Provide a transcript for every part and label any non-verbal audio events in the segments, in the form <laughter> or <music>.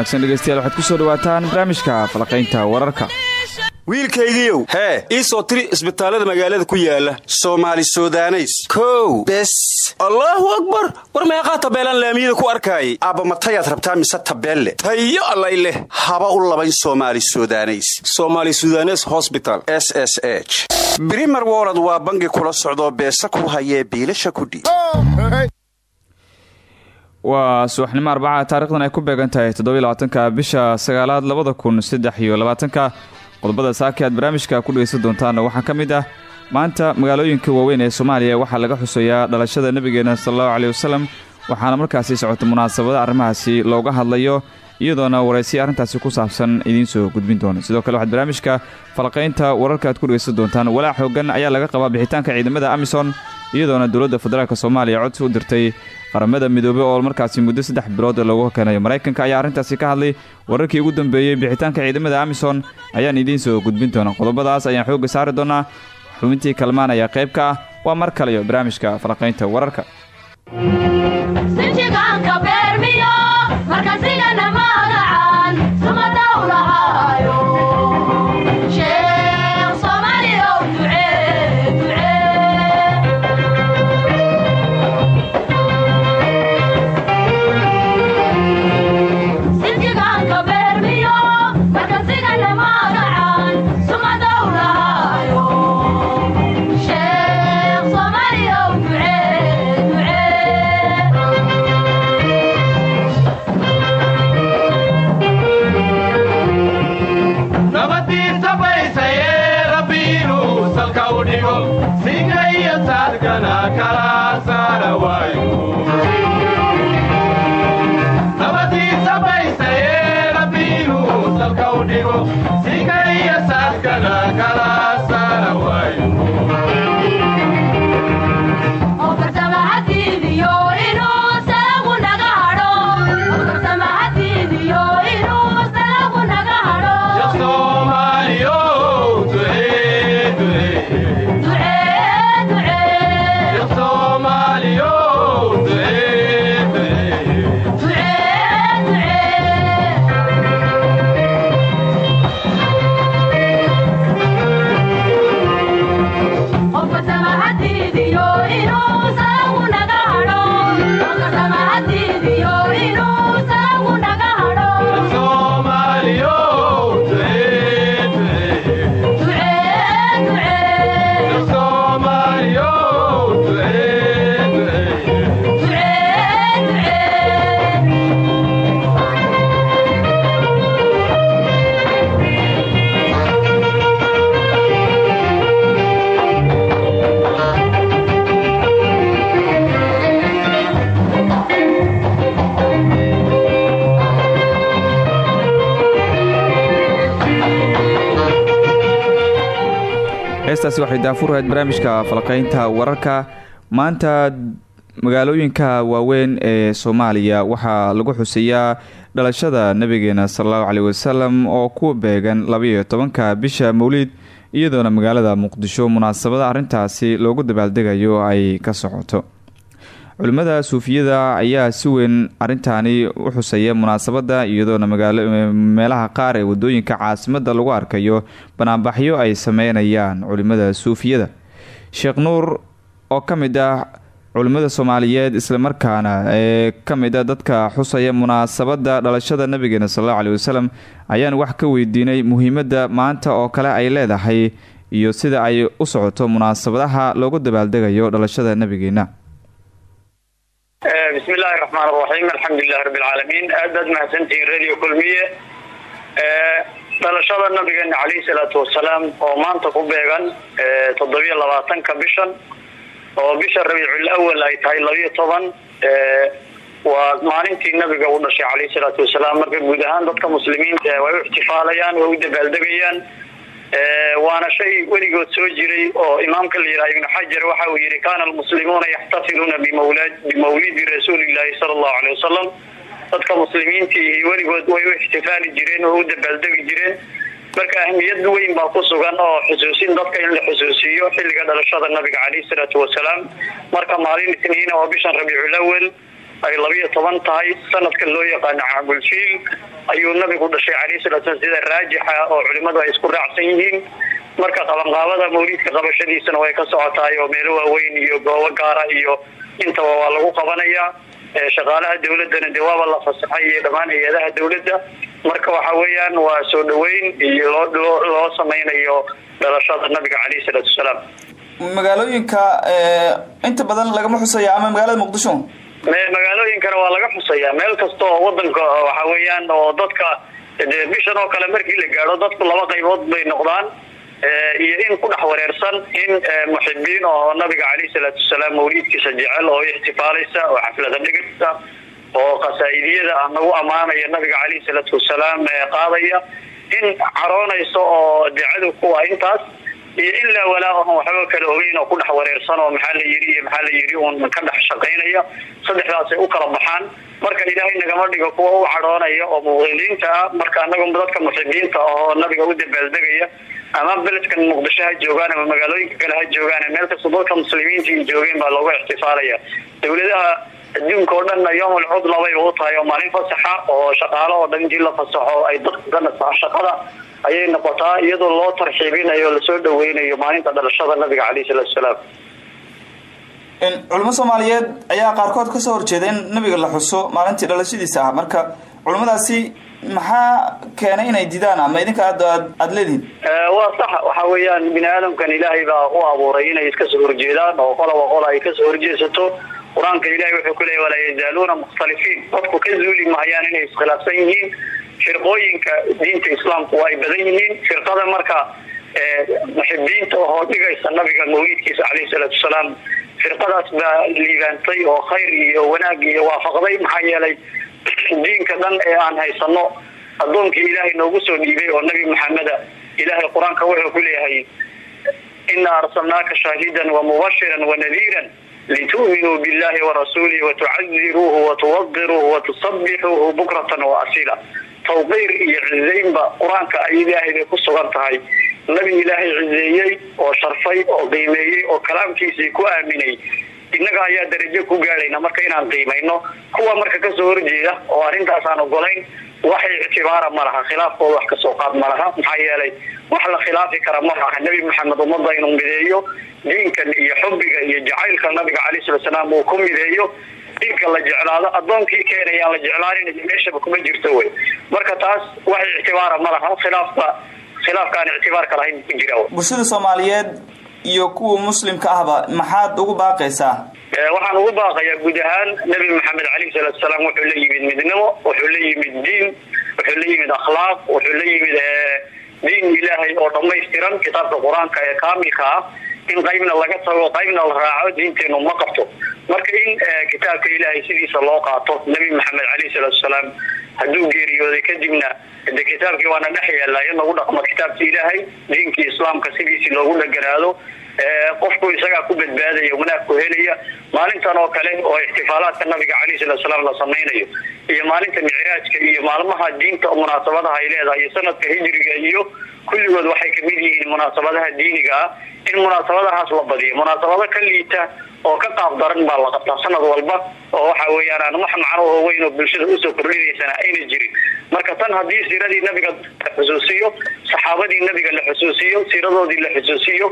wanaagsan dhegeystayaal waxaad ku soo dhawaataan barnaamijka falaqaynta wararka. Wiilkaygiiow hee ii soo tiri isbitaallada magaalada ku yaalla soomaali sudaneys. Kow bes. Allaahu akbar! War meeqaa tabeelaan laamiyada ku arkaayay aabba matayaad rabtaa mise tabeelle? Tayo allay leh! Haba u labayn soomaali sudaneys. Somaali sudanes hosbital s s h. Brimer wolod waa bangi kula socdoo beesa ku hayee biilasha kudhiib waa subaxnimo arbaca taarikhdan ay ku beegan tahay toddobylabaatanka bisha sagaalaad labada kun saddex qodobada saaki aad barnaamijka ku dhegeysan doontaanna waxaa ka mid ah maanta magaalooyinka waaweyn ee soomaaliya waxaa laga xuseeyaa dhalashada nebigeena salaallahu caleyhi wasalam waxaana markaasi socota munaasabada arrimahaasi looga hadlayo iyadoona waraysiya arrintaasi ku saabsan idiin soo gudbin doono. Sidoo kale waxaad barnaamijka falaqaynta wararka aad ku dhegeysan doontaan walaac xoogan ayaa laga qabaa bixitaanka ciidamada amison iyadoona dowladda federaalk soomaaliya codsi u dirtay qaramada midoobey oo markaasi muddo saddex bilood loogu hokanayo maraykanka ayaa arrintaasi ka hadlay wararkii ugu dambeeyey bixitaanka ciidamada amison ayaan idiin soo gudbin doonaa. Qodobadaas ayaan xoogga saari doonaa. Xubintii kalmaan ayaa qayb ka ah. Waa mar kaleyo barnaamijka falaqaynta wararka dhigo si kaliya heestaasi waxay daafurahayd barnaamijka falaqaynta wararka. Maanta magaalooyinka waaweyn ee soomaaliya waxaa lagu xuseeyaa dhalashada nabigeena salallahu caleyhi wasalam oo ku beegan labaiyo tobanka bisha mowliid iyadoona magaalada muqdisho munaasabada arrintaasi loogu dabaaldegayo ay ka socoto culimmada suufiyada ayaa si weyn arintaani u xuseeya munaasabada iyadoona meelaha qaar ee waddooyinka caasimada lagu arkayo banaanbaxyo ay sameynayaan culimada suufiyada. Sheekh nuur oo ka mid ah culimmada soomaaliyeed islamarkaana ee ka mid a dadka xusaya munaasabada dhalashada nabigeena sallallahu caleyhi wasalam ayaan wax ka weydiinay muhiimada maanta oo kale ay leedahay iyo sida ay u socoto munaasabadaha loogu dabaaldegayo dhalashada nabigeena bismi illaahi raxmaan raxiim alxamdulilahi rabbi alcaalamiin aad baad mahadsantihiin radio kulmiye. Dhalashada nabigeena caleyhi salaatu wasalaam oo maanta ku beegan toddobiyo labaatanka bishan oo bisha rabiicul awal ay tahay labiyo toban waa maalintii nabiga u dhashay caleyhi salaatu wasalaam. Marka guud ahaan dadka muslimiinta way u ixtifaalayaan way u dabaaldegayaan waana shay weligood soo jiray oo imaamka la yidhaha ibnu xajar waxa uu yihi kana almuslimuuna yaxtafiluuna bimawlidi rasuulillahi sala allahu aley wasalam dadka muslimiintii weligood way u ixtifaali jireen oo u dabaaldegi jireen. Marka ahmiyad weyn baa ku sugan oo xusuusin dadka in la xusuusiyo xilliga dhalashada nabiga caleyhi salaatu wasalaam. Marka maalin isniina oo bishan rabiicul awal ay labiyo toban tahay sanadka loo yaqaano caamulfiil ayuu nabigu dhashay calayhi salatu slam sida raajixa oo culimmadu ay isku raacsan yihiin. Marka qabanqaabada mawliidka qabashadiisana way ka socotahay oo meelo waaweyn iyo goobo gaara iyo intaba waa lagu qabanayaa. Shaqaalaha dawladana dee waaba la fasaxay iyo dhammaan hay'adaha dawladda marka waxa weeyaan waa soo dhaweyn iyo loo loo samaynayo dhalashada nabiga calayhi salaatu wasalaam magaalooyinka inta badan lagama xusaya ama magaalada muqdisho magaalooyinkana waa laga xusaya. Meel kasta wadanka waxa weeyaan oo dadka dee bishan oo kale markii la gaadho dadku laba qaybood bay noqdaan. Iyo in ku dhex wareersan in muxibiin oo nabiga calayhi salaatu wasalaam mawliidkiisa jecel oo ixtifaalaysa oo xaflada dhigaysa oo qasaa'idiyada ah nagu ammaanaya nabiga calayhi salaatu wasalaam qaadaya. In caroonayso oo dicadu kuwa intaas iyo ilaa walaa oon waxba kala ogeyn oo ku dhex wareersan oo maxaa la yidhi iyo maxaa la yidhi uun ka dhex shaqaynaya saddexdaasay u kala baxaan. Marka ilaahay nagama dhigo kuwa u cadhoonaya oo muqdiliinta ah marka anagu dadka muxibiinta oo nabiga u dabaaldegaya ama beledkan muqdisho ha joogaan ama magaalooyinka kale ha joogaan meel kasta dadka muslimiinta joogeen baa looga ixtifaalaya. Dawladaha adduunka oo dhanna yomul cudla bayba u tahay oo maalin fasaxa oo shaqaalo oo dhan intii la fasaxo ay dadka shaqada ayay noqotaa iyadoo loo tarxiibinayo o la soo dhaweynayo maalinta dhalashada nabiga caleyhi salaatu salaam. Culimo soomaaliyeed ayaa qaarkood ka soo horjeeda in nabiga la xuso maalintii dhalashadiisa ah. Marka culimadaasi maxaa keenay inay didaan ama idinka aad aada leedihin waa sax. Waxa weeyaan bini aadamkan ilaahay baa u abuuray inay iska soo horjeedaan oo qolaba qola ay ka soo horjeedsato qur'aanka ilahay wuxuu ku leeyay walaa yazaaluuna mukhtalifiin dadku ka zuuli mahayaan inay iskhilaafsan yihiin firqooyinka diinta islaamku ay badan yihiin. Firqada marka muxibiinta oo dhigaysa nabiga mawliidkiisa caleyhi salaatu wasalaam firqadaas baa liibaantay oo khayr iyo wanaag iyo waafaqday maxaa yeelay <clears throat> diinka dhan ee aan haysano addoonkii ilaahay noogu soo dhiibay oo nabi maxameda ilaahay qur'aanka wuxuu ku leeyahay inaa arsalnaaka shaahidan wamubashiran wanadiiran litu'minuu billahi warasuulihi watucaziruuhu watuwadiruuhu watusabixuuhu bukratan waasila tawqiir iyo cizeynba qur'aanka ay ilaahay bay ku sugan tahay nabi ilaahay cizeeyey oo sharfay oo qiimeeyey oo kalaamkiisii ku aaminay innaga ayaa darajo ku gaadhayna marka inaan qiimayno kuwa marka ka soo horjeeda oo arrintaas aan ogolayn waxay ictibaara ma laha khilaafkooda wax ka soo qaad ma laha. Maxaa yeelay wax la khilaafi kara ma laha. Nebi maxamed ummadda inuu mideeyo diinkan iyo xubbiga iyo jacaylka nabiga calai sala salaam uu ku mideeyo diinka la jeclaado addoonkii keenayaan la jeclaanin meeshaba kuma jirto wey. Marka taas waxay ictibaara ma laha. Khilaafka khilaafka aan ictibaarka lahayn ku jira bulshada soomaaliyeed iyo kuwa muslimka ahba maxaad ugu baaqaysaa? Waxaan ugu baaqayaa guud ahaan nabi maxamed caleyhi salaatu wuxuu la yimid midnimo wuxuu la yimid diin wuxuu la yimid akhlaaq wuxuu la yimid diin ilaahay oo dhammaystiran kitaabka qur'aanka ee kaamilka ah in qaybna laga tago qaybna la raaco diinteenu ma qabto. Marka in kitaabka ilaahay sidiisa loo qaato nabi maxamed caleyhi salaatu hadduu geeriyooday kadibna de kitaabkii waana dhex yaallaa in lagu dhaqmo kitaabka ilaahay diinkii islaamka sidiisii loogu dhaganaado qofku isagaa ku badbaadaya wanaagku helaya maalintan oo kale oo ixtifaalaadka nabiga caleyhi salatu salaam la samaynayo iyo maalinta micraajka iyo maalmaha diinta munaasabadaha ay leedahay iyo sanadka hijriga iyo kulligood waxay ka mid yihiin munaasabadaha diiniga ah in munaasabadahaas la badiyo munaasabado ka liita oo ka qaab daran baa la qabtaa. Sanad walba oo waxa weeyaan aan wax macno oo weyn oo bulshada u soo kordhinaysana ayna jirin. Marka tan haddii siiradii nabiga la xusuusiyo saxaabadii nabiga la xusuusiyo siiradoodii la xusuusiyo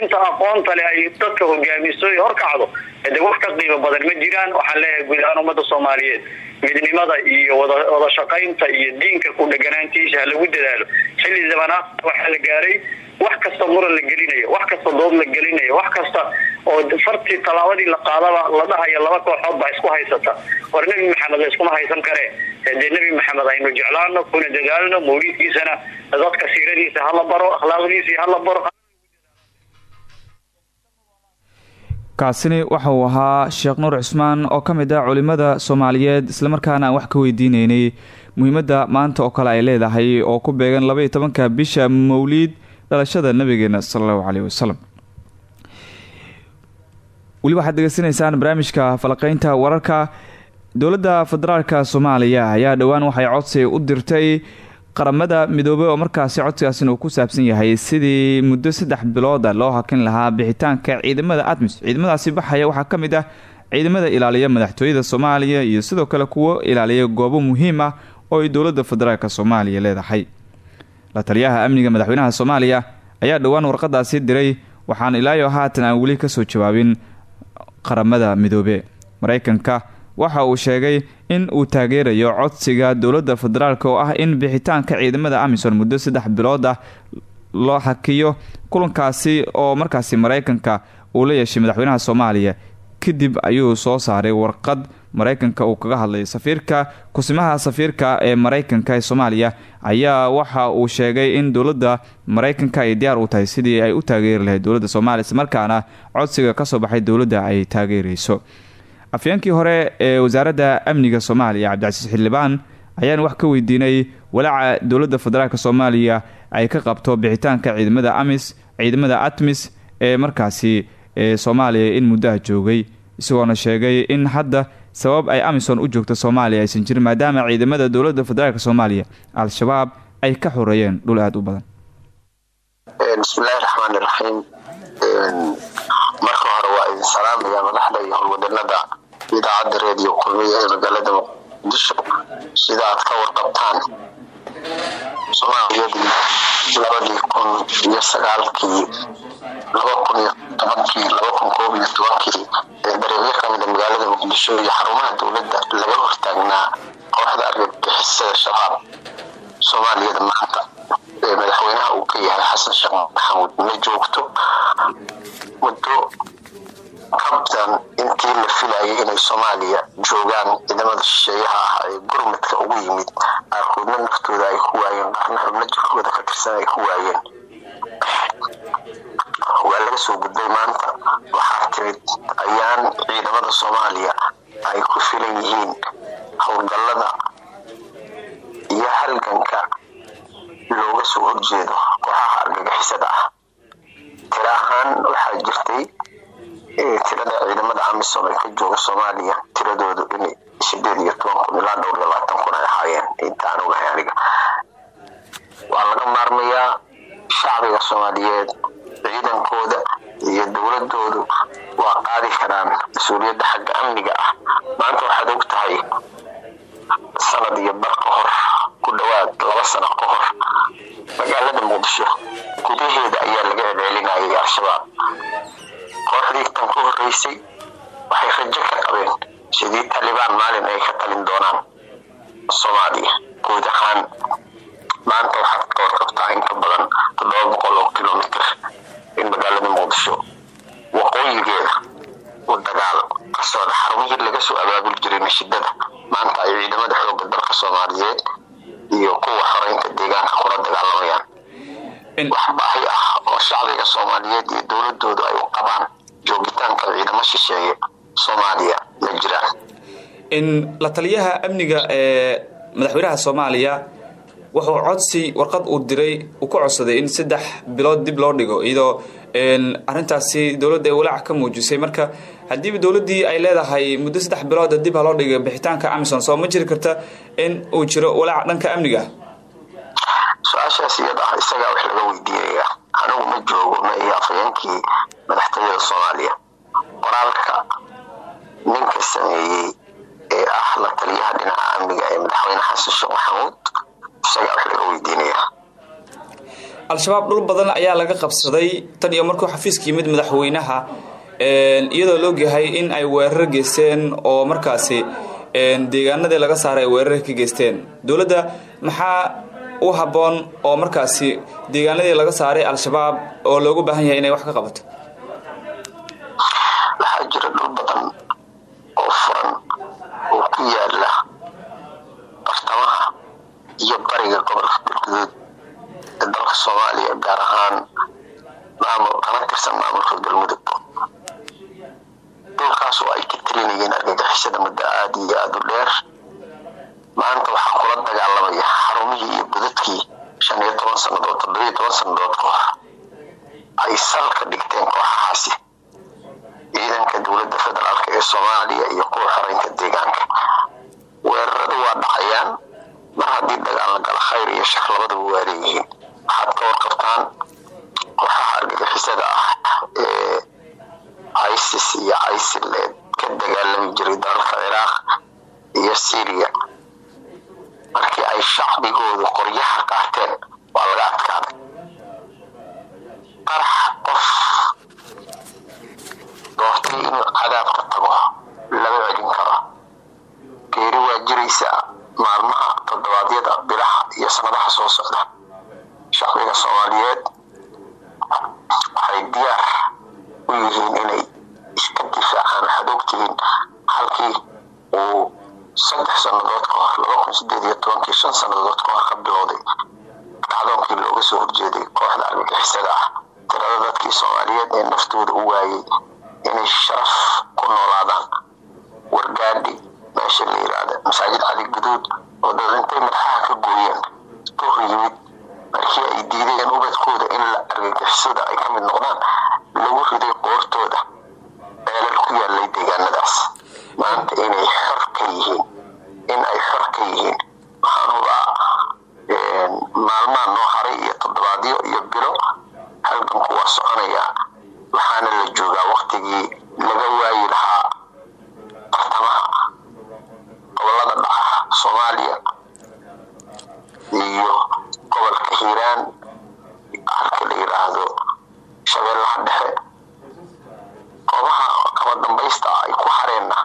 inta aqoonta le ay dadka hogaamiso horkacdo de wax ka qiimo badan ma jiraan? Waxaan leeyahay guud ahaan ummada soomaaliyeed. Midnimada iyo wada wada shaqaynta iyo diinka ku dheganaantiisa ha lagu dadaalo. Xilli zamanaad waxaa la gaaray wax kasta muran la gelinayo wax kasta dood la gelinayo wax kasta oo fartii tallaabadii la qaadaba la dhahayo laba kooxood baa isku haysata. War maxamed la iskuma haysan karee dee nebi maxamed aynu jeclaano kuna dadaalno mawliidkiisana dadka siiradiisa hala baro akhlaaqdiisii hala baro. Kaasini waxa uu ahaa sheekh nuur cusmaan oo ka mid ah culimada soomaaliyeed islamarkaana aan wax ka weydiineynay muhiimadda maanta oo kale ay leedahay oo ku beegan labaiyo tobanka bisha mawliid dhalashada nabigeena sala allahu caleyhi wasalam weli waxaad degeysanaysaan barnaamijka falaqeynta wararka. Dowladda federaalka soomaaliya ayaa dhowaan waxay codsi u dirtay qaramada midoobey oo markaasi codsigaasina uu ku saabsan yahay sidii muddo saddex bilooda loo hakin lahaa bixitaanka ciidamada admis. Ciidamadaasi baxaya waxaa ka mid ah ciidamada ilaaliya madaxtooyada soomaaliya iyo sidoo kale kuwo ilaaliya goobo muhiim ah oo ay dowladda federaalk soomaaliya leedahay la taliyaha amniga madaxweynaha soomaaliya ayaa dhowaan warqadaasi diray waxaan ilaayo haatan aan weli ka soo jawaabin qaramada midoobe. Maraykanka waxa uu sheegay in uu taageerayo codsiga dowladda federaalk oo ah in bixitaanka ciidamada amisom muddo saddex bilood ah loo hakiyo kulankaasi oo markaasi maraykanka uu la yeeshay madaxweynaha soomaaliya. Kadib ayuu soo saaray warqad maraykanka uu kaga hadlay safiirka kusimaha safiirka ee maraykanka ee soomaaliya ayaa waxa uu sheegay in dowladda maraykanka ay diyaar u tahay sidii ay u taageeri lahayd dowladda soomaaliya islamarkaana codsiga ka soo baxay dowladda ay taageereyso afyeenkii hore ee wasaaradda amniga soomaaliya cabdicasiis xildhibaan ayaan wax ka weydiinay walaaca dowladda federaalk soomaaliya ay ka qabto bixitaanka ciidamada amis ciidamada atmis ee markaasi ee soomaaliya in muddaha joogay isagoona sheegay in hadda sabab ay amison u joogto soomaaliya aysan jirin maadaama ciidamada dowladda federaalk soomaaliya al-shabaab ay ka xoreeyeen dhul aada u badan. Bismillahi raxmaani raxiim marka hore waa idin salaamaya madaxda iyo howlwadanada idaacadda reediyo kulmiya ee magaalada muqdisho. Sida aad ka warqabtaan soomaaliyadii labadii kun iyo sagaalkii laba kun iyo tobankii laba kun koob iyo tobankii ee dareebyo kamida magaalada muqdisho iyo xarumaha dowladda laga hortaagnaa kooxda argagixisada shabaab soomaaliyada maanta ee madaxweynaha uu ka yahay xasan sheekh maxamuud. Ma joogto? Muddo kabtan intii la filayay inay soomaaliya joogaan ciidamada shisheeyaha ah ee gurmadka ugu yimid qaarkoodna naftooda ay ku waayeen qaarna xubno jirkooda ka tirsan ay ku waayeen. Waa laga soo gudbay maanta waxaa timid ayaan ciidamada soomaaliya ay ku filan yihiin howlgallada iyo halganka looga soo horjeedo kooxaha argagixisada ah. Tira ahaan waxaa jirtay tirada ciidamada amisom ee ka jooga soomaaliya tiradoodu inay sideed iyo toban kun ilaa dhowr iyo labaatan kun ay ahaayeen intaan ogahay aniga waa laga maarmayaa shacbiga soomaaliyeed ciidankooda iyo dowladoodu waa qaadi karaan mas'uuliyadda xagga amniga ah maanta waxaad og tahay sanad iyo bar ka hor ku dhowaad laba sano ka hor magaalada muqdisho gudaheeda ayaa laga celcelinayay al-shabaab kooxdii tan ku horeysay waxay rajo ka qabeen sidii talibaan maalin ay ka talin doonaan soomaaliya. Guud ahaan maanta waxaad ka warqabtaa in ka badan toddoba boqol oo kilomitr in magaalada muqdisho. Waqooyigeeda u dagaal ka socda xarumihii laga soo abaabul jiray nashidada maanta ay ciidamada xooga dalka soomaaliyeed iyo kuwa xoreynta deegaanka kula dagaalamayaan wax baahi ah oo shacbiga soomaaliyeed iyo dowladoodu ay u qabaan joogitaanka ciidamo shisheeye soomaaliya ma jiraan in la taliyaha amniga ee madaxweynaha soomaaliya wuxuu codsi warqad uu diray uu ka codsaday in saddex bilood dib loo dhigo iyadoo arintaasi dowladda ay walaac ka muujisay. Marka haddiiba dowladdii ay leedahay muddo saddex bilood dib ha loo dhigay bixitaanka amison soo ma jiri karta in uu jiro walaac dhanka amniga? Su'aashaas iyada ah isagaa wax laga weydiinaya anigu ma joogo ma iyo afhayeenkii madaxtooyada soomaaliya. Qoraalka ninka sameeyey ee ah la taliyaha dhinaca amniga ee madaxweyne xasan sheekh maxamuud isagaa wax laga weydiinaya al-shabaab dhul badan ayaa laga qabsaday tan iyo markuu xafiiska yimid madaxweynaha iyadoo laogyahay in ay weerar geysteen oo markaasi deegaanadii laga saaray ay weerar ka geysteen. Dowladda maxaa u habboon oo markaasi deegaanadii laga saaray al-shabaab oo loogu baahan yahay inay wax ka qabato. Waxaa jira dhul badan oo furan oo ku yaalla bartamaha iyo bariga gobolka galguduud ee dalka soomaaliya gaar ahaan maamul kana tirsan maamulka galmudug. Dhulkaas oo ay ka tirinayeen argagixisada muddo aada iyo aada u dheer maanta waxaa kula dagaalamaya xarumihii iyo godadkii shan iyo toban sannadood toddobiyo toban sannadood ka ay salka dhigteen kooxahaasi ciidanka dowladda federaalk ee soomaaliya iyo kuwa xoreynta deegaanka. Weeraradu waa dhacayaan mar haddii dagaal la gala khayr iyo shar labadaba waa leeyihiin. Waxaad ka warqabtaan kooxaha argagixisada ah ee isis iyo isil ee ka dagaalami jiray dalalka ciraaq iyo syriya shacbigoodu qoryaha qaateen waa laga adkaaday qarax qof doortay inuu cadaabka tago lama celin karo. Geeri waa jiraysaa maalmaha toddobaadyada bilaha iyo sanadaha soo socda. Shacbiga soomaaliyeed waxay diyaar u yihiin inay iska difaacaan waxaad ogtihiin halkii uu saddex sannadood ka hor laba kun sideed iyo tobankii shan sannadood ka hor ka bilowday kacdoonkii looga soo horjeeday kooxda argagixisada ah tirada dadkii soomaaliyeed ee naftooda u waayey inay sharaf ku noolaadaan wargaadhi meesha la yiraahda masaajid cali guduud oo dad intay madaxaha ka gooyeen duur yimid markii ay diideen ubadkooda in la argagixisada ay ka mid noqdaan lagu riday qoortooda ceelal ku yaalay deegaanadaas. Maanta inay xor ka yihiin in ay xor ka yihiin waxaan hubaa maalmaha noo haray iyo toddobaadyo iyo bilo halganku waa soconaya waxaana la joogaa waktigii laga waayi lahaa bartamaha gobollada dhaca soomaaliya iyo gobolka hiiraan halka la yiraahdo shabeellaha dhexe goobaha kaba dambaysta ay ku hareenna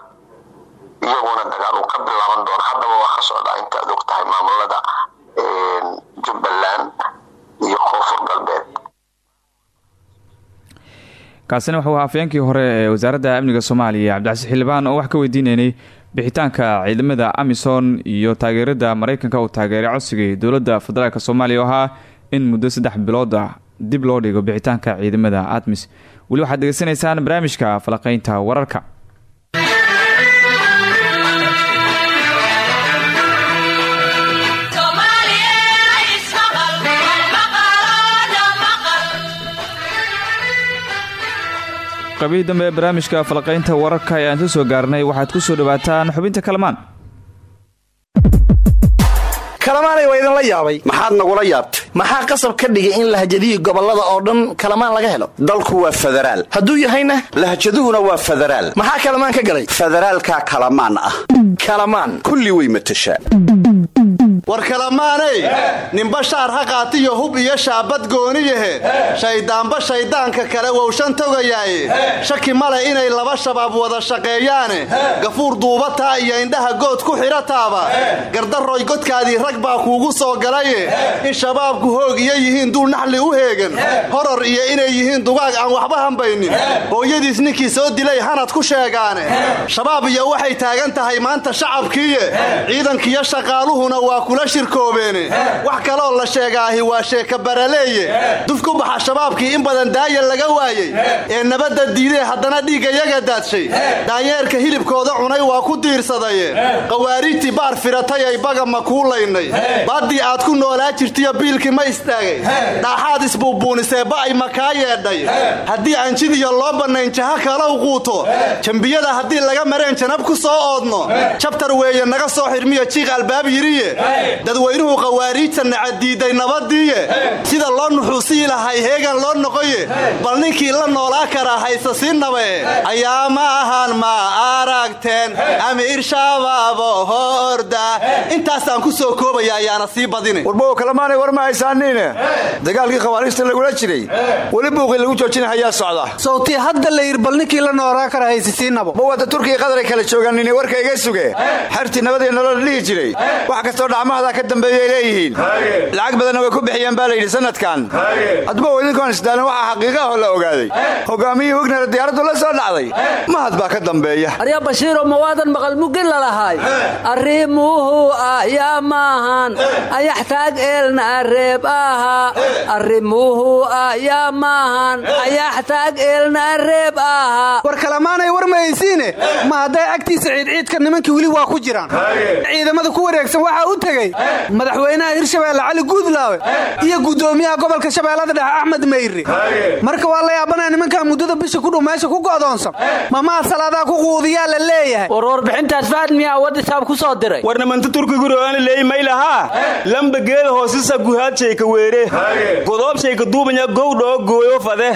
iyaguna dagaal uu ka bilaaban doono haddaba waa ka socdaa intaad og tahay maamulada jubbaland iyo koonfur galbeed kaasina wuxuu ahaa afyeenkii hore ee wasaaradda amniga soomaaliya cabdicasiis xildhibaan oo wax ka weydiineynay bixitaanka ciidamada amisom iyo taageerada mareykanka uu taageeray codsigii dowladda federaalk soomaaliya oo ahaa in muddo saddex bilood ah dib loo dhigo bixitaanka ciidamada admis. Weli waxaad degeysanaysaan barnaamijka falaqeynta wararka qabihi dambe ee barnaamijka falaqeynta wararka ayaan ka soo gaarnay waxaad ku soo dhawaataan xubinta kalamaan. Kalamaanay waa idinla yaabay. Maxaad nagula yaabtay? Maxaa qasab ka dhigay in lahjadihi gobollada oo dhan kalamaan laga helo? Dalku waa federaal. Hadduu yahayna? Lahjaduhuna waa federaal. Maxaa kalamaan ka galay? Federaalkaa kalamaan ah. Kalamaan. Kulli way matashaa war kalamaaney ninba shaar ha qaatiyo hub iyo shaabad gooniyahe shayddaanba shayddaanka kale wowshan togayaaye shaki male inay laba shabaab wada shaqeeyaane. Gafuur duubataa iyo indhaha good ku xidhataaba gardaroy godkaadii rag baa kuugu soo galaye. In shabaabku hoog iyo yihiin duu naxli u heegan. Horor iyo inay yihiin dugaag aan waxba hambaynin. Hooyadiis ninkii soo dilay hanad ku sheegaane. Shabaab iyo waxay taagan tahay maanta shacabkiiye ciidankiyo shaqaaluhuna waa kula shirkoobeene. Wax kaloo la sheegaahi waa sheeka baraleeye. Duf ku baxa shabaabkii in badan daaya laga waayey. Ee nabadda diidee haddana dhiiggayaga daadshay. Daanyeerka hilibkooda cunay waa ku diirsadaye. Qawaariijtii baar firatay ay baga ma kuulaynay baaddii aad ku noolaa jirtiyo biilkii ma istaagay. Dhaaxaad isbuubuunisee ba'ay ma kaa yeedhay. Haddii aan jidiyo loo bannayn jaha kalow quuto jambiyada haddii laga mareen janab ku soo oodno jabtar weeye naga soo xidhmiyo jiiq albaab yiriye dadweynuhu qawaariijta nacadiiday nabadiiye sida loo nuxuusii lahay heegan loo noqoye. Bal ninkii la noolaa karaa haysa sii nabae ayaa ma ahan ma aragteen amiir shabaabo horda. Intaasaan ku soo koobaya ayaana sii badine. Warbow kalamaanay war ma haysaaniine. Dagaalkii khawaariijta lagula jiray. Weli buuqii lagu joojinahayaa socda. Sawtii hadda la yir bal ninkii la noolaa kara haysisiinabo ma wada turkiya qadaray kala joogaanine warka iga suge. Xertii nabadii nolola dhihi jiray. Wax kastoo dhacmahada ka dambeeyay leeyihiin lacag badanna way ku bixiyeen baa layidhi sanadkan. Hadba idinkoon isdaalin waxaa xaqiiqaahoo la ogaaday. Hogaamiyihii wigner diyaaraddu la soo dhacday. Mahad baa ka dambeeya. Arya bashiiro mawaadan maqal mugin lalahay arrimuhu ayaa maahan ayaxtaag eelna areeb aha. Arrimuhu ayaa maahan ayaxtaag eelna areeb aha. War kalamaanay war mahaysiine ma hadday agtiisa ciidciidka nimankii weli waa ku jiraan? Ciidamada ku wareegsan waxaa u tegey tegey madaxweynaha hirshabeelle cali guudlaawe. Iyo gudoomiyaha gobolka shabeellada dhexe axmed meyre marka waa la yaabanaya nimankaa muddada bisha kudhow meesha ku go'doonsan. Mamaha salaadaa ku quudiyaa la leeyahay. War warbixintaas fahad miyaa wadisaab ku soo diray? Warnamanta turkiguroana leey maylahaa lamba geeda hoosisa guhaadshayka weere. Godoobshayka duubanya gowdhoo gooyo fade.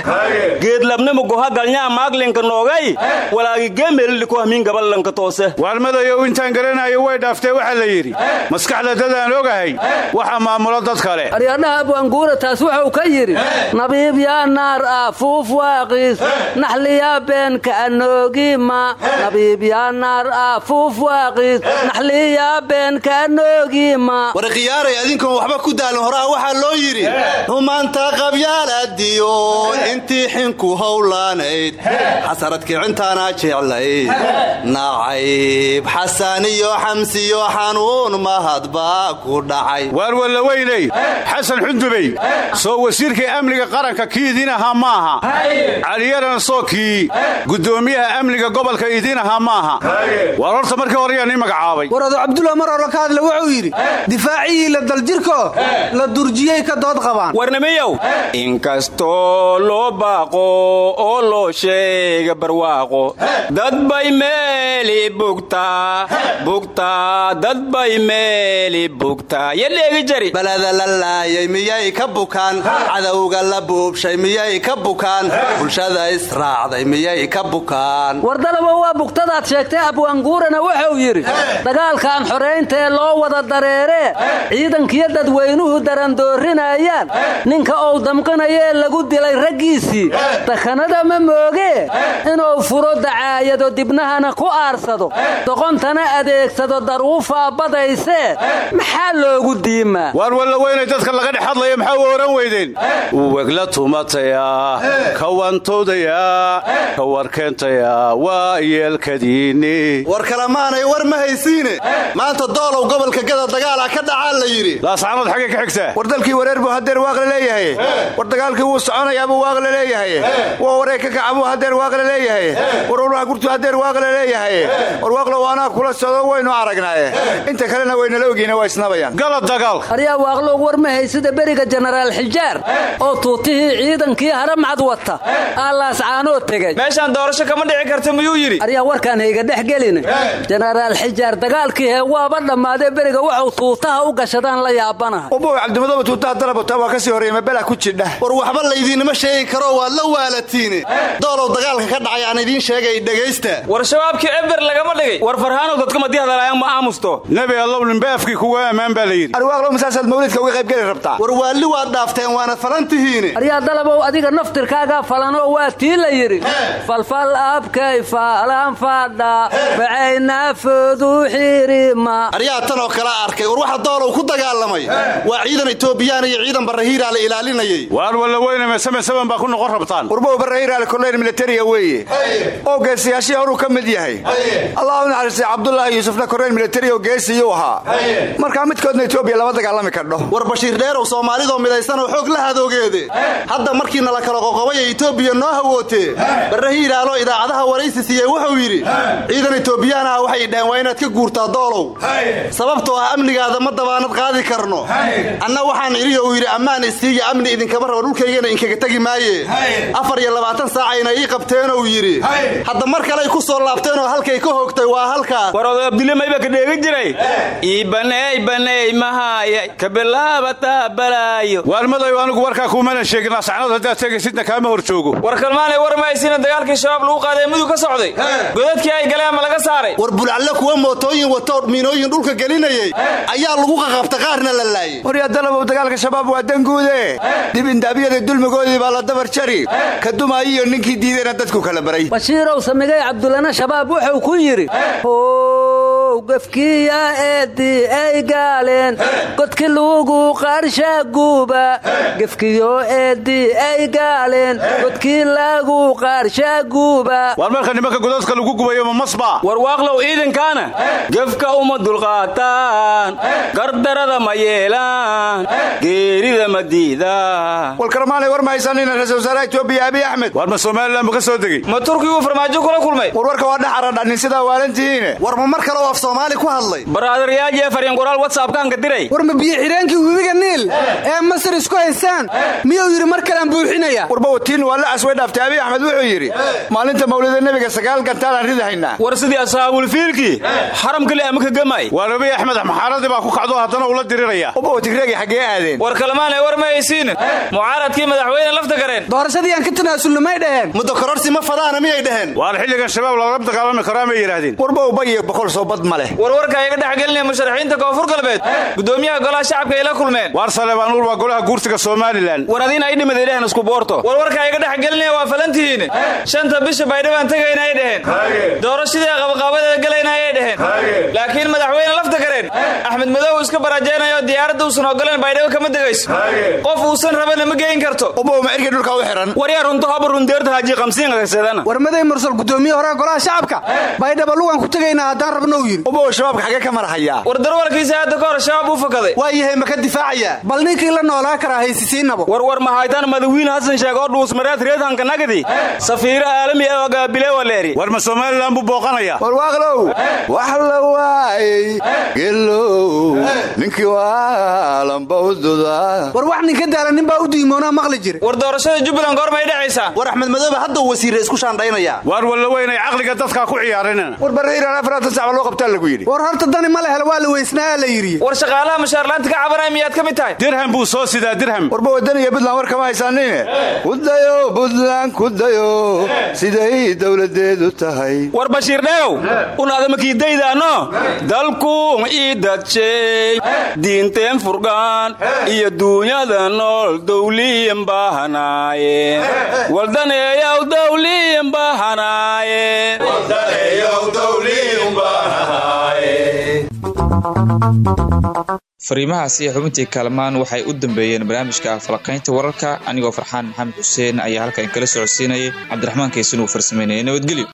Geedlabnima gohagalnyaa maaglinka noogay. Walaagi geemelidhiko hamiin gaballanka toose. Waalmadayow intaan garanayo way dhaaftee waxaa la yidhi. Maskaxda dadaan ogahay waxa maamulo dad kale. Aryadhaha abwaanguura taas wuxuu ka yidhi nabiib yaa naar ah fuuf waaqiis naxliyaa beenka anoogima nabiib yaa naar ah fuuf waaqiis naxliyaa beenka anoogima war khiyaaray adinkoon waxba ku daalin horaa waxaa loo yidhi humaanta qabyaalaadiyo intii xinku howlaanayd xasarad kicintaana jeclayd nacayb xasan iyo xamsiyo xanuun mahadbaa ku dhacay waar walla weyney xasan xundubey. Soo wasiirkii amniga qaranka kii idiin ahaa maaha caliyaran soo kii. Gudoomiyaha amniga gobolka idiin ahaa maaha. Waar horta markii hore yaa nii magacaabay. Warado mar hore ka hadle wuxuu yidhi difaacihii la daljirko la durjiyey ka dood qabaan. Warnamiyow inkastoo loo baaqo oo loo sheega barwaaqo dadbay meeli bugtaa. Bugtaa dadbay meeli bugtaa yadheegi jari. Balada la laayay miyay ka bukaan? Cadowga la buubshay miyay ka bukaan? Bulshada israacday miyay ka bukaan? Wardalaba waa bugtadaad sheegtay abwaanguurana wuxuu yidhi dagaalkan xoraynta ee loo wada dareeree ciidankiyo dadweynuhu darandoorinayaan ninka uu damqanayee lagu dilay raggiisii dakanada ma moogee inuu furo dacaayado dibnahana ku aarsado doqontana adeegsado daruufaa badaysee maxaa loogu diimaa? Waar walla weynay dadka laga dhex hadlaya maxaa u oran weydeen? Wegla tumataya kawantowdaya ka warkeentaya waa yeelkadiinni war kalemaanay war ma haysiine. Maanta doolow gobolka gada dagaalaa ka dhacaa la yidhi. Laascanood xaggay ka xigtaa war dalkii wareer buu hadeer waaqla leeyahay. War dagaalkii wuu soconayaabuu waaqla leeyahay. Waa wareeg ka kaca buu hadeer waaqla leeyahay. War ulaha gurtu hadeer waaqla leeyahay. War waaqlo waanaa kula socdo waynu aragnaaye. Inta kalena waynala ogiina waa isnabayaan gala dagaalka aryaa waaqloog war ma haysida beriga jenaraal xijaar oo tuutihii ciidankii haramcad wata. Aalaascaanoo tegey meeshaan doorasho kama dhici karta miyuu yidhi? Aryaa warkaan hayga dhex gelin jenaraal xijaar dagaalkii hee waaba dhammaadee beriga waxuu tuutaha u gashadaan la yaabanaha. Ubow cabdimadooba tuutaha dalabata waa ka sii horreeya mabela ku jidha? War waxba laydiinima sheegi karo waad la waalatiine doolow dagaalka ka dhacay aan idiin sheegay dhegaysta. War shabaabkii eber lagama dhigay. War farhaanow dadka madii hadalaayaan ma aamusto? Nebi allow nimbe afkii kuga ammaan baa la yidhi arwaaqlo masaasaad mawlidka uga qaybgeli rabtaa war waalli waad dhaafteen waana falantihiine aryaa dalabow adiga naftirkaagaa falanoo waa tii la yidhi falfal abkay faalan fadha facaynafoodu xirima aryaa tan oo kala arkay war waxa doolow ku dagaalamay waa ciidan etoobiyaan iyo ciidan barahiiraa la ilaalinayay waar walla weyne mesame saban baa ku noqon rabtaan urbow barrahiiraale korneyl militariga weeye oo geesiyaashihii horuu ka mid yahay allah u naxariistay cabdulaahi yuusufna korneyl militari oo geesiyuu ahaa markaa midkoodna etoobiya lama dagaalami kardho war bashiir dheerow soomaalidoo midaysanoo xoog la hadoogeede. Hadda markiina la kala qoqobay ee etoobiya noo hawootee barrahiiraaloo idaacadaha waraysi siiyey wuxuu yidhi ciidan etoobiyaan ah waxay dhaheen waa inaad ka guurtaa doolow. Sababtoo ah amnigaada ma dabaanad qaadi karno. Anna waxaan idhi uu yidhi ammaan isiiya amni idinkama rabo dhulkaygana inkaga tegi maaye. Afar iyo labaatan saacayna ii qabteenou yidhi hadda mar kaley ku soo laabteenoo halkay ka hoogtay waa halkaas war oday abdille mayba ka dheegi jiray baneey mahaaya ka bilaabataa balaayo waalmadayo anigu warkaa kuumana sheegin laascanood haddaad tegaysidna kaama hor joogo war kalmaanay war mahaysina dagaalkii shabaab lagu qaaday mudug ka socday. Godadkii ay galeen ma laga saaray. War bulcalle kuwa mootooyin watoo miinooyin dhulka gelinayay. Ayaa lagu qaqabta qaarna la laayay. Waryaa dalabow dagaalka shabaab waa danguude. Dibindaabyada dulmigoodii baa la dabar jari. Ka dumaayiyo ninkii diidayna dadku kala baray. Bashiirow samigay cabdulana shabaab wuxuu ku yidhi how gefkiya eeddii ay gaaleen. Godki lugu qaarsha guuba. Gefkiyo eeddii ay gaaleen. Godkii lagu qaarsha guuba. Waar marka nimanka godadka lagu gubayo ma masba. War waaqlow ciidankaana gefka uma dulqaataan. Gardarada ma yeelaan. Geerida ma diidaan. Walkarmaanay war ma haysanina ra'isul wasaaraha etoobiya abiy axmed. Waar ma somalilan ma ka soo degey ma turkiguu farmaajo kula kulmay. War warka waa dhaxaradhanin sidaa waalantihiine war ma mar kaleo af soomaali ku hadlay. Baraadaryaaje faryan qoraal whatsappkaanka diray. War ma biyo xidheenkii webiga niil ee masar isku haysaan miyuu yidhi mar kalean buuxinaya. Warbawatiin waa la casway dhaaftay abiy axmed wuxuu yidhi maalinta mawlida nebiga sagaal gantaalaan ridahaynaa war sidii ashaabulfiilkii xaramkale ama ka gamay. Waa abiy axmed maxaaradii baa ku kacdo haddana ula diriraya. Ubawa tigreegi xaggee aadeen. War kalmaanay war ma haysiinin mucaaradkii madaxweyne lafta gareen. Doorashadii aan ka tanaasulna may dhaheen. Muddo kororsi ma fadaana miyay dhaheen? Waar xilligan shabaab lagala dagaalami karaa may yidhaahdeen. Warbow bagiyo boqol soo bad ma leh warwarka iga dhexgelinaya musharaxiinta koonfur galbeed. Gudoomiyaha golaha shacabka ay la kulmeen. Waar saleebaanuur waa golaha guursiga somalilan. War adiina ay dhimada dhehen isku boorto. Warwarka iga dhexgelinaya waa falantihiin shanta bisha baydhibaan tegayna ay dhaheen. Doorashadii qabaqaabadeeda galayna ayay dhaheen. Laakiin madaxweyne lafta gareen axmed madow iska barajeynayo diyaaradda uusan ogoleen baydhabo kama degayso. Qof uusan rabana ma geyn karto. Ubow ma cirkii dhulka u xihan waryaa runto haba rundeerta haji qamsiin agagsadana war maday mursal gudoomiye hore golaha shacabka? Baydhaba lugan ku tegaynaa haddaan rabno uu yidhi ubow shabaabka xaggee ka marahayaa war darwalkiisa hadda ka hor shabaab uu fakaday waa yahay ma ka difaacayaa bal ninkii la noolaa karaa haysisiinabo war war mahaytaan madawiin hasan sheeg oo dhuusmareed reedhanka nagadi. Safiiro aalami ah oo gaabile waleeri war ma somalilan buu booqanaya? Warwaaqlow wax la waayey gelow ninkii waalanbawduda war wax ninka daala nin baa u diimoonaa maqli jira war doorashada jubbaland goormay dhacaysaa war axmed madoobe hadda uu wasiire isku shaandhaynaya. Waar walla weynay caqliga dadkaa ku ciyaarinen war barre iraan afaratan sacba loo qabtaa lagu yidhi? War horta dani ma la helo waa la weysnaayaa la yidhi. War shaqaalaha mushaarlaanta ka cabanaya miyaad ka mid tahay? Dirham buu soo sidaa dirham. Warba wadan iyo buntland war kama haysaanine kudayo buntland kudayo siday dowladeedu tahay. War bashiir dheegow un adamakiidaydaano dalku iidadshay diinteen furqaan iyo duunyada nool dowliyan bahanaaye waldaneeyaw dowliyan bahanaaye fariimahaasi xubintii kaalmaan waxay u dambeeyeen barnaamijka falaqaynta wararka anigoo farxaan maxamed xuseen ayaa halkan kala socodsiinayay. Cabdiraxmaan kaysan uu farsameynaya nabadgelyo